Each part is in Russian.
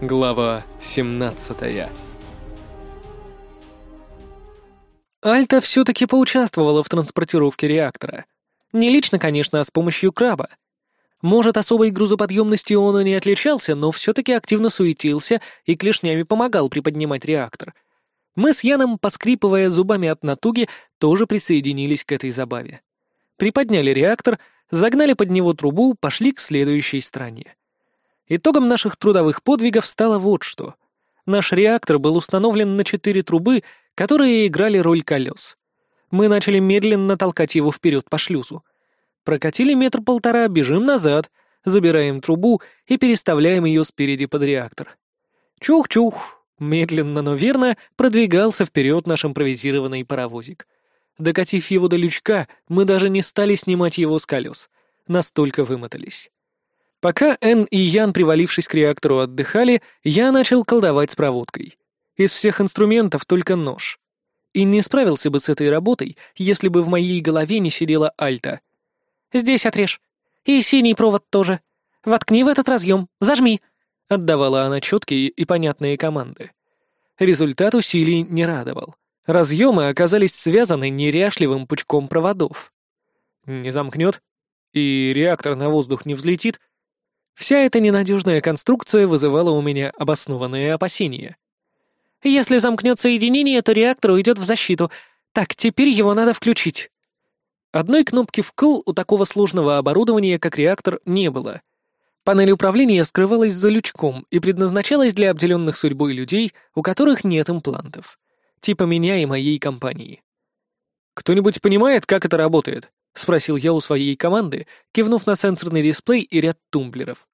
Глава 17 Альта все-таки поучаствовала в транспортировке реактора. Не лично, конечно, а с помощью краба. Может, особой грузоподъемностью он и не отличался, но все-таки активно суетился и клешнями помогал приподнимать реактор. Мы с Яном, поскрипывая зубами от натуги, тоже присоединились к этой забаве. Приподняли реактор, загнали под него трубу, пошли к следующей стране. Итогом наших трудовых подвигов стало вот что. Наш реактор был установлен на четыре трубы, которые играли роль колес. Мы начали медленно толкать его вперед по шлюзу. Прокатили метр-полтора, бежим назад, забираем трубу и переставляем ее спереди под реактор. Чух-чух, медленно, но верно продвигался вперед наш импровизированный паровозик. Докатив его до лючка, мы даже не стали снимать его с колес. Настолько вымотались. Пока Энн и Ян, привалившись к реактору, отдыхали, я начал колдовать с проводкой. Из всех инструментов только нож. И не справился бы с этой работой, если бы в моей голове не сидела Альта. «Здесь отрежь. И синий провод тоже. Воткни в этот разъем. Зажми!» Отдавала она четкие и понятные команды. Результат усилий не радовал. Разъемы оказались связаны неряшливым пучком проводов. «Не замкнет? И реактор на воздух не взлетит?» Вся эта ненадежная конструкция вызывала у меня обоснованные опасения. «Если замкнет соединение, то реактор уйдет в защиту. Так, теперь его надо включить». Одной кнопки вкл у такого сложного оборудования, как реактор, не было. Панель управления скрывалась за лючком и предназначалась для обделенных судьбой людей, у которых нет имплантов. Типа меня и моей компании. «Кто-нибудь понимает, как это работает?» — спросил я у своей команды, кивнув на сенсорный дисплей и ряд тумблеров.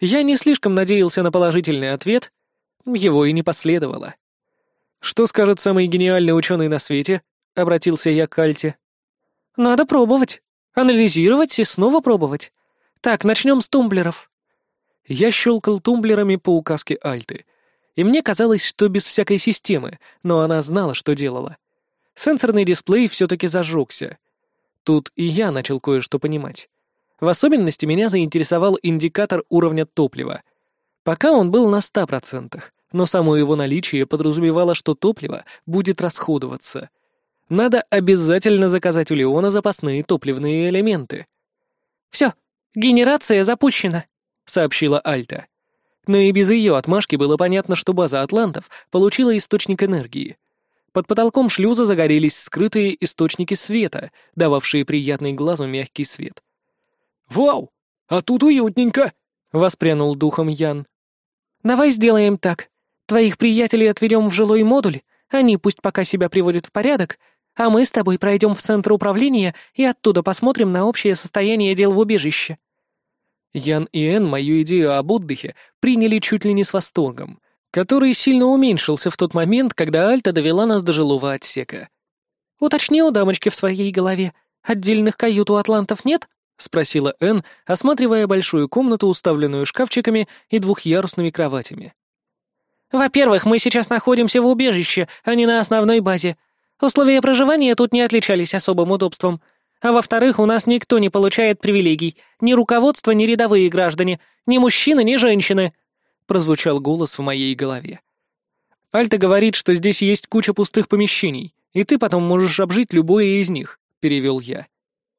Я не слишком надеялся на положительный ответ, его и не последовало. «Что скажет самый гениальный ученый на свете?» — обратился я к Альте. «Надо пробовать, анализировать и снова пробовать. Так, начнем с тумблеров». Я щелкал тумблерами по указке Альты, и мне казалось, что без всякой системы, но она знала, что делала. Сенсорный дисплей все-таки зажегся — Тут и я начал кое-что понимать. В особенности меня заинтересовал индикатор уровня топлива. Пока он был на 100%, но само его наличие подразумевало, что топливо будет расходоваться. Надо обязательно заказать у Леона запасные топливные элементы. «Все, генерация запущена», — сообщила Альта. Но и без ее отмашки было понятно, что база атлантов получила источник энергии. Под потолком шлюза загорелись скрытые источники света, дававшие приятный глазу мягкий свет. «Вау! А тут уютненько!» — воспрянул духом Ян. «Давай сделаем так. Твоих приятелей отведем в жилой модуль, они пусть пока себя приводят в порядок, а мы с тобой пройдем в центр управления и оттуда посмотрим на общее состояние дел в убежище». Ян и Эн мою идею об отдыхе приняли чуть ли не с восторгом, который сильно уменьшился в тот момент, когда Альта довела нас до жилого отсека. «Уточни у дамочки в своей голове, отдельных кают у атлантов нет?» — спросила Энн, осматривая большую комнату, уставленную шкафчиками и двухъярусными кроватями. «Во-первых, мы сейчас находимся в убежище, а не на основной базе. Условия проживания тут не отличались особым удобством. А во-вторых, у нас никто не получает привилегий. Ни руководство, ни рядовые граждане, ни мужчины, ни женщины», — прозвучал голос в моей голове. «Альта говорит, что здесь есть куча пустых помещений, и ты потом можешь обжить любое из них», — перевел я.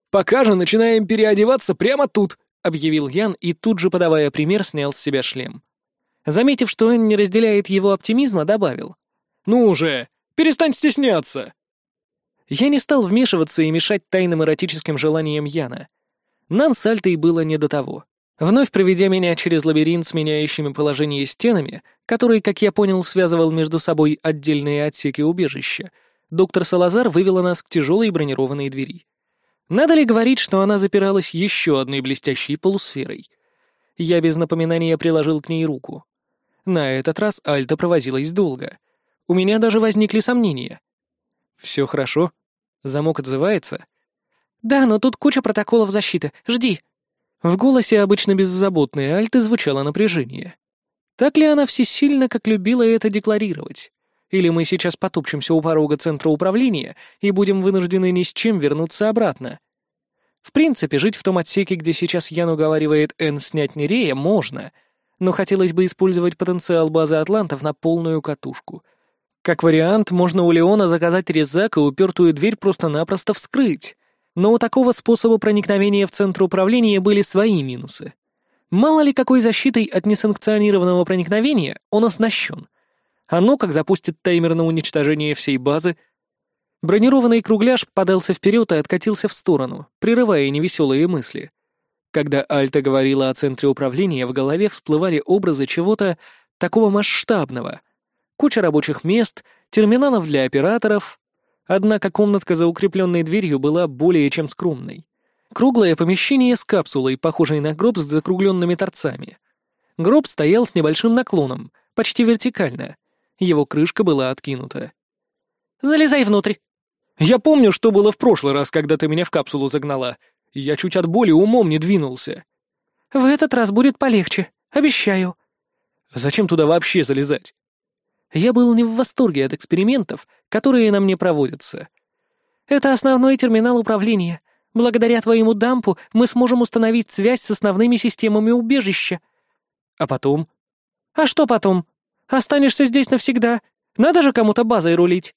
«Пока же начинаем переодеваться прямо тут», — объявил Ян и тут же, подавая пример, снял с себя шлем. Заметив, что он не разделяет его оптимизма, добавил. «Ну уже, перестань стесняться!» Я не стал вмешиваться и мешать тайным эротическим желаниям Яна. Нам с Альтой было не до того. Вновь проведя меня через лабиринт с меняющими положение стенами, который, как я понял, связывал между собой отдельные отсеки убежища, доктор Салазар вывела нас к тяжелой бронированной двери. Надо ли говорить, что она запиралась еще одной блестящей полусферой? Я без напоминания приложил к ней руку. На этот раз Альта провозилась долго. У меня даже возникли сомнения. «Все хорошо? Замок отзывается?» «Да, но тут куча протоколов защиты. Жди», в голосе обычно беззаботной Альты звучало напряжение. Так ли она всесильна, как любила это декларировать? Или мы сейчас потупчемся у порога центра управления и будем вынуждены ни с чем вернуться обратно? В принципе, жить в том отсеке, где сейчас Ян уговаривает Энн снять Нерея, можно, но хотелось бы использовать потенциал базы атлантов на полную катушку. Как вариант, можно у Леона заказать резак и упертую дверь просто-напросто вскрыть. Но у такого способа проникновения в центр управления были свои минусы. Мало ли какой защитой от несанкционированного проникновения он оснащен. Оно как запустит таймер на уничтожение всей базы. Бронированный кругляш подался вперед и откатился в сторону, прерывая невеселые мысли. Когда Альта говорила о центре управления, в голове всплывали образы чего-то такого масштабного. Куча рабочих мест, терминалов для операторов. Однако комнатка за укрепленной дверью была более чем скромной. Круглое помещение с капсулой, похожей на гроб с закругленными торцами. Гроб стоял с небольшим наклоном, почти вертикально. Его крышка была откинута. «Залезай внутрь!» «Я помню, что было в прошлый раз, когда ты меня в капсулу загнала. Я чуть от боли умом не двинулся. В этот раз будет полегче, обещаю. Зачем туда вообще залезать? Я был не в восторге от экспериментов, которые на мне проводятся. Это основной терминал управления. Благодаря твоему дампу мы сможем установить связь с основными системами убежища. А потом? А что потом? Останешься здесь навсегда. Надо же кому-то базой рулить.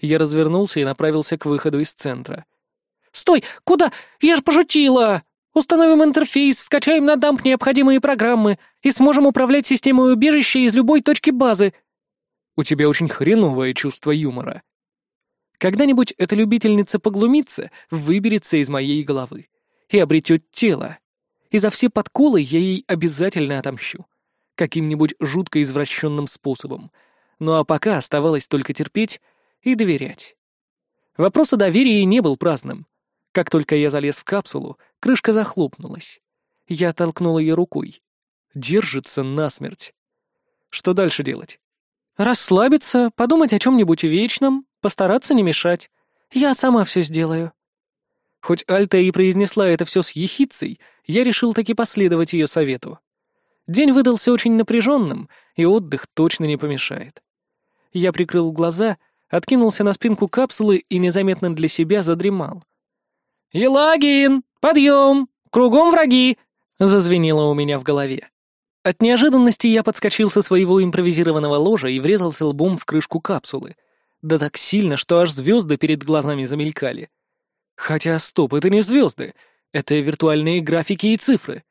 Я развернулся и направился к выходу из центра. Стой! Куда? Я ж пошутила! Установим интерфейс, скачаем на дамп необходимые программы и сможем управлять системой убежища из любой точки базы. У тебя очень хреновое чувство юмора. Когда-нибудь эта любительница поглумиться выберется из моей головы и обретет тело. И за все подколы я ей обязательно отомщу. Каким-нибудь жутко извращенным способом. Ну а пока оставалось только терпеть и доверять. Вопрос о доверии не был праздным. Как только я залез в капсулу, крышка захлопнулась. Я толкнул ее рукой. Держится насмерть. Что дальше делать? Расслабиться, подумать о чем-нибудь вечном, постараться не мешать. Я сама все сделаю. Хоть Альта и произнесла это все с ехицей, я решил таки последовать ее совету. День выдался очень напряженным, и отдых точно не помешает. Я прикрыл глаза, откинулся на спинку капсулы и незаметно для себя задремал — «Елагин! Подъем! Кругом враги!» — зазвенело у меня в голове. От неожиданности я подскочил со своего импровизированного ложа и врезался лбом в крышку капсулы. Да так сильно, что аж звезды перед глазами замелькали. Хотя, стоп, это не звезды. Это виртуальные графики и цифры.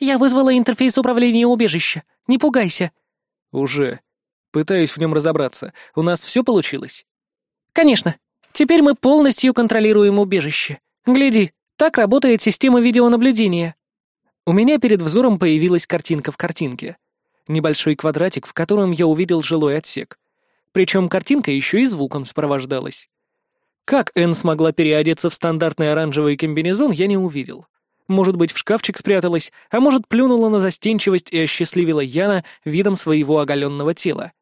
«Я вызвала интерфейс управления убежища. Не пугайся». «Уже. Пытаюсь в нем разобраться. У нас все получилось?» «Конечно. Теперь мы полностью контролируем убежище. Гляди, так работает система видеонаблюдения. У меня перед взором появилась картинка в картинке. Небольшой квадратик, в котором я увидел жилой отсек. Причем картинка еще и звуком сопровождалась. Как Энн смогла переодеться в стандартный оранжевый комбинезон, я не увидел. Может быть, в шкафчик спряталась, а может, плюнула на застенчивость и осчастливила Яна видом своего оголенного тела.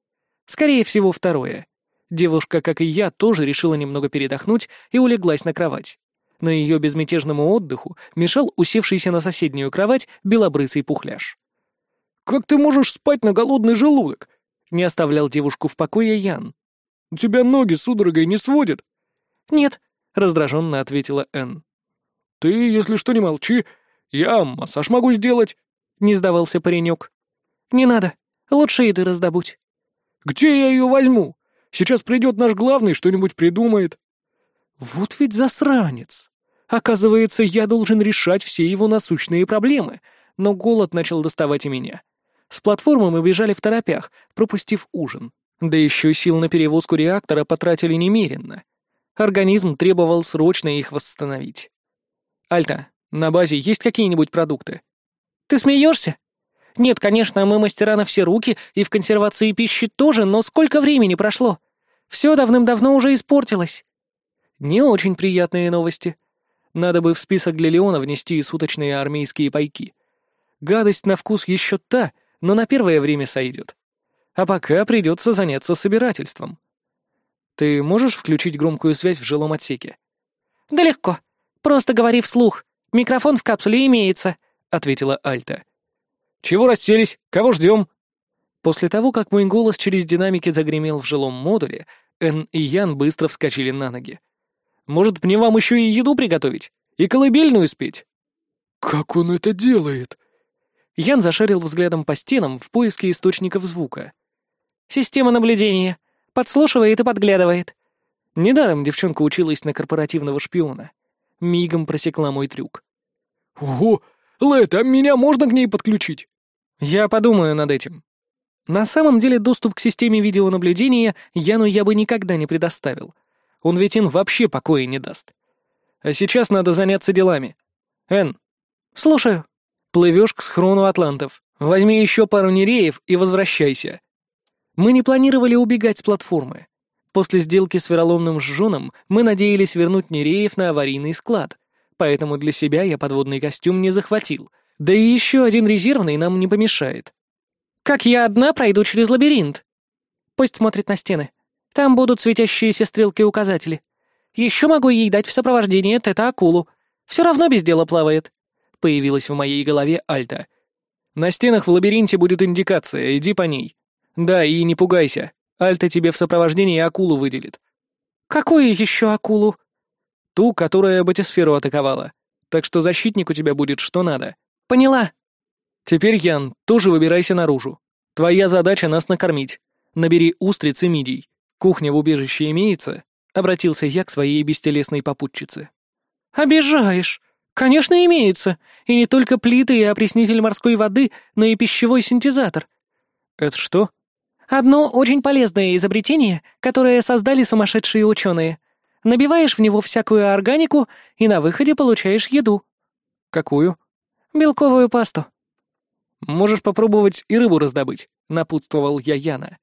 Скорее всего, второе. Девушка, как и я, тоже решила немного передохнуть и улеглась на кровать но ее безмятежному отдыху мешал усевшийся на соседнюю кровать белобрысый пухляж. «Как ты можешь спать на голодный желудок?» — не оставлял девушку в покое Ян. «У тебя ноги судорогой не сводят?» «Нет», — раздраженно ответила Энн. «Ты, если что, не молчи. Я массаж могу сделать», — не сдавался паренек. «Не надо. Лучше еды раздобудь». «Где я ее возьму? Сейчас придет наш главный, что-нибудь придумает». «Вот ведь засранец!» Оказывается, я должен решать все его насущные проблемы, но голод начал доставать и меня. С платформы мы бежали в торопях, пропустив ужин. Да еще сил на перевозку реактора потратили немеренно. Организм требовал срочно их восстановить. «Альта, на базе есть какие-нибудь продукты?» «Ты смеешься?» «Нет, конечно, мы мастера на все руки, и в консервации пищи тоже, но сколько времени прошло? Все давным-давно уже испортилось». «Не очень приятные новости», надо бы в список для Леона внести и суточные армейские пайки. Гадость на вкус еще та, но на первое время сойдет. А пока придется заняться собирательством. Ты можешь включить громкую связь в жилом отсеке? Да легко. Просто говори вслух. Микрофон в капсуле имеется, ответила Альта. Чего расселись? Кого ждем? После того, как мой голос через динамики загремел в жилом модуле, Эн и Ян быстро вскочили на ноги. Может, мне вам еще и еду приготовить? И колыбельную спеть?» «Как он это делает?» Ян зашарил взглядом по стенам в поиске источников звука. «Система наблюдения. Подслушивает и подглядывает». Недаром девчонка училась на корпоративного шпиона. Мигом просекла мой трюк. «Ого! Лэт, а меня можно к ней подключить?» «Я подумаю над этим». На самом деле доступ к системе видеонаблюдения Яну я бы никогда не предоставил. Он ведь им вообще покоя не даст. А сейчас надо заняться делами. Эн. Слушаю. Плывешь к схрону атлантов. Возьми еще пару нереев и возвращайся. Мы не планировали убегать с платформы. После сделки с вероломным жженом мы надеялись вернуть нереев на аварийный склад, поэтому для себя я подводный костюм не захватил. Да и еще один резервный нам не помешает. Как я одна пройду через лабиринт? Пусть смотрит на стены. Там будут светящиеся стрелки-указатели. Еще могу ей дать в сопровождение тета-акулу. Все равно без дела плавает. Появилась в моей голове Альта. На стенах в лабиринте будет индикация, иди по ней. Да, и не пугайся. Альта тебе в сопровождении акулу выделит. Какую еще акулу? Ту, которая батисферу атаковала. Так что защитник у тебя будет что надо. Поняла. Теперь, Ян, тоже выбирайся наружу. Твоя задача нас накормить. Набери устриц и мидий. Кухня в убежище имеется?» — обратился я к своей бестелесной попутчице. «Обижаешь. Конечно, имеется. И не только плиты и опреснитель морской воды, но и пищевой синтезатор». «Это что?» «Одно очень полезное изобретение, которое создали сумасшедшие ученые. Набиваешь в него всякую органику и на выходе получаешь еду». «Какую?» «Белковую пасту». «Можешь попробовать и рыбу раздобыть», — напутствовал я Яна.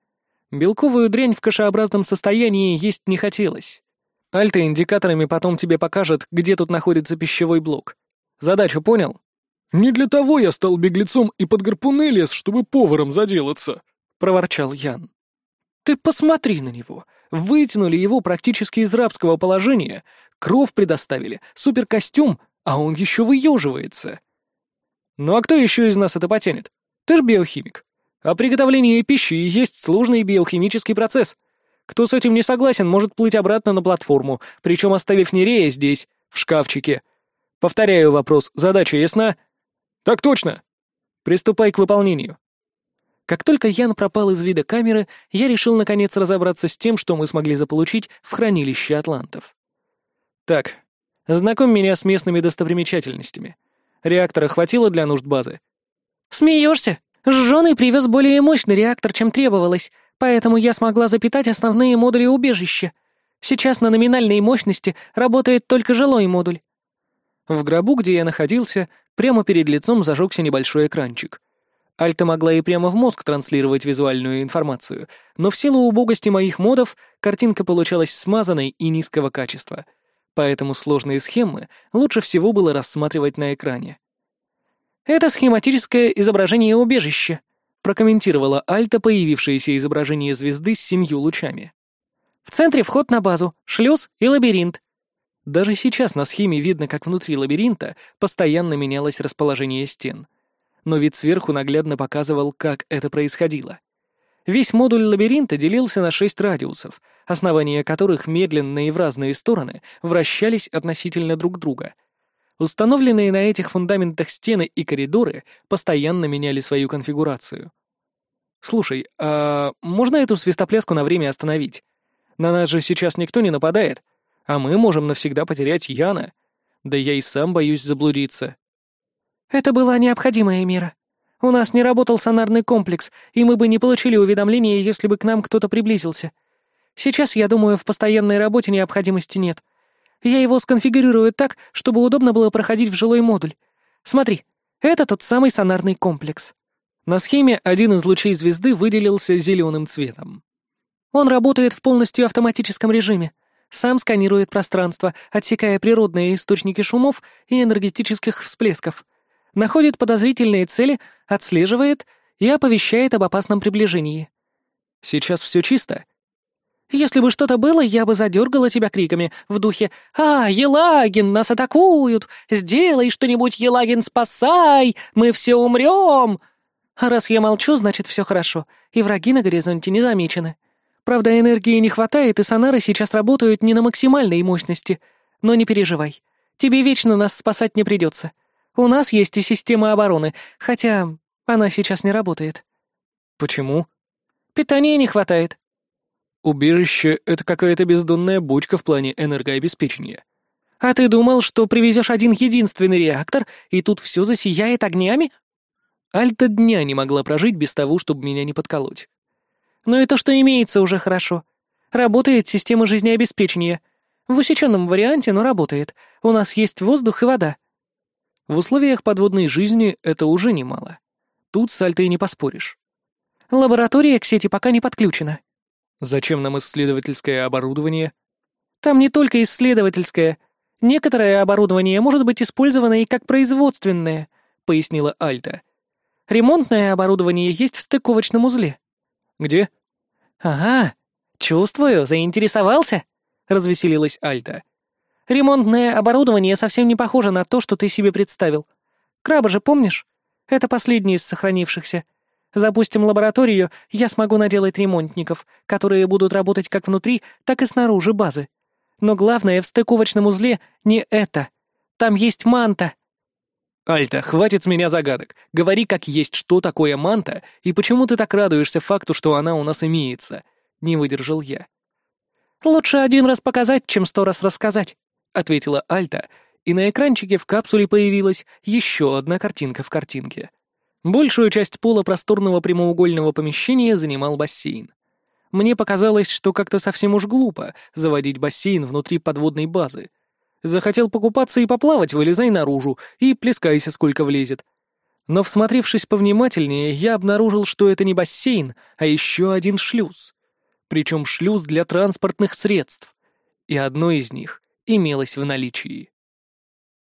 Белковую дрянь в кашеобразном состоянии есть не хотелось. Альта индикаторами потом тебе покажет, где тут находится пищевой блок. Задачу понял? «Не для того я стал беглецом и под гарпуны лез, чтобы поваром заделаться», — проворчал Ян. «Ты посмотри на него. Вытянули его практически из рабского положения, кров предоставили, суперкостюм, а он еще выеживается». «Ну а кто еще из нас это потянет? Ты ж биохимик. А приготовление пищи и есть сложный биохимический процесс. Кто с этим не согласен, может плыть обратно на платформу, причем оставив Нерея здесь, в шкафчике. Повторяю вопрос, задача ясна? Так точно. Приступай к выполнению. Как только Ян пропал из вида камеры, я решил наконец разобраться с тем, что мы смогли заполучить в хранилище атлантов. Так, знакомь меня с местными достопримечательностями. Реактора хватило для нужд базы? Смеешься? Жженый привез более мощный реактор, чем требовалось, поэтому я смогла запитать основные модули убежища. Сейчас на номинальной мощности работает только жилой модуль. В гробу, где я находился, прямо перед лицом зажегся небольшой экранчик. Альта могла и прямо в мозг транслировать визуальную информацию, но в силу убогости моих модов картинка получалась смазанной и низкого качества, поэтому сложные схемы лучше всего было рассматривать на экране. «Это схематическое изображение убежища», прокомментировала Альта появившееся изображение звезды с семью лучами. «В центре вход на базу, шлюз и лабиринт». Даже сейчас на схеме видно, как внутри лабиринта постоянно менялось расположение стен. Но вид сверху наглядно показывал, как это происходило. Весь модуль лабиринта делился на шесть радиусов, основания которых медленно и в разные стороны вращались относительно друг друга — Установленные на этих фундаментах стены и коридоры постоянно меняли свою конфигурацию. «Слушай, а можно эту свистопляску на время остановить? На нас же сейчас никто не нападает, а мы можем навсегда потерять Яна. Да я и сам боюсь заблудиться». «Это была необходимая мера. У нас не работал сонарный комплекс, и мы бы не получили уведомления, если бы к нам кто-то приблизился. Сейчас, я думаю, в постоянной работе необходимости нет. Я его сконфигурирую так, чтобы удобно было проходить в жилой модуль. Смотри, это тот самый сонарный комплекс. На схеме один из лучей звезды выделился зеленым цветом. Он работает в полностью автоматическом режиме. Сам сканирует пространство, отсекая природные источники шумов и энергетических всплесков. Находит подозрительные цели, отслеживает и оповещает об опасном приближении. Сейчас все чисто? Если бы что-то было, я бы задергала тебя криками в духе «А, Елагин, нас атакуют! Сделай что-нибудь, Елагин, спасай! Мы все умрем!» А раз я молчу, значит, все хорошо, и враги на горизонте не замечены. Правда, энергии не хватает, и сонары сейчас работают не на максимальной мощности. Но не переживай. Тебе вечно нас спасать не придется. У нас есть и система обороны, хотя Она сейчас не работает. Почему? Питания не хватает. Убежище — это какая-то бездонная бочка в плане энергообеспечения. А ты думал, что привезешь один единственный реактор, и тут все засияет огнями? Альта дня не могла прожить без того, чтобы меня не подколоть. Но и то, что имеется, уже хорошо. Работает система жизнеобеспечения. В усеченном варианте, но работает. У нас есть воздух и вода. В условиях подводной жизни это уже немало. Тут с Альтой не поспоришь. Лаборатория к сети пока не подключена. Зачем нам исследовательское оборудование? Там не только исследовательское. Некоторое оборудование может быть использовано и как производственное, пояснила Альта. Ремонтное оборудование есть в стыковочном узле. Где? Ага, чувствую, заинтересовался, развеселилась Альта. Ремонтное оборудование совсем не похоже на то, что ты себе представил. Краба же помнишь? Это последний из сохранившихся. Запустим лабораторию, я смогу наделать ремонтников, которые будут работать как внутри, так и снаружи базы. Но главное в стыковочном узле не это. Там есть манта. Альта, хватит с меня загадок. Говори, как есть, что такое манта, и почему ты так радуешься факту, что она у нас имеется. Не выдержал я. Лучше один раз показать, чем сто раз рассказать, ответила Альта, и на экранчике в капсуле появилась еще одна картинка в картинке. Большую часть пола просторного прямоугольного помещения занимал бассейн. Мне показалось, что как-то совсем уж глупо заводить бассейн внутри подводной базы. Захотел покупаться и поплавать, вылезай наружу и плескайся, сколько влезет. Но, всмотревшись повнимательнее, я обнаружил, что это не бассейн, а еще один шлюз. Причем шлюз для транспортных средств. И одно из них имелось в наличии.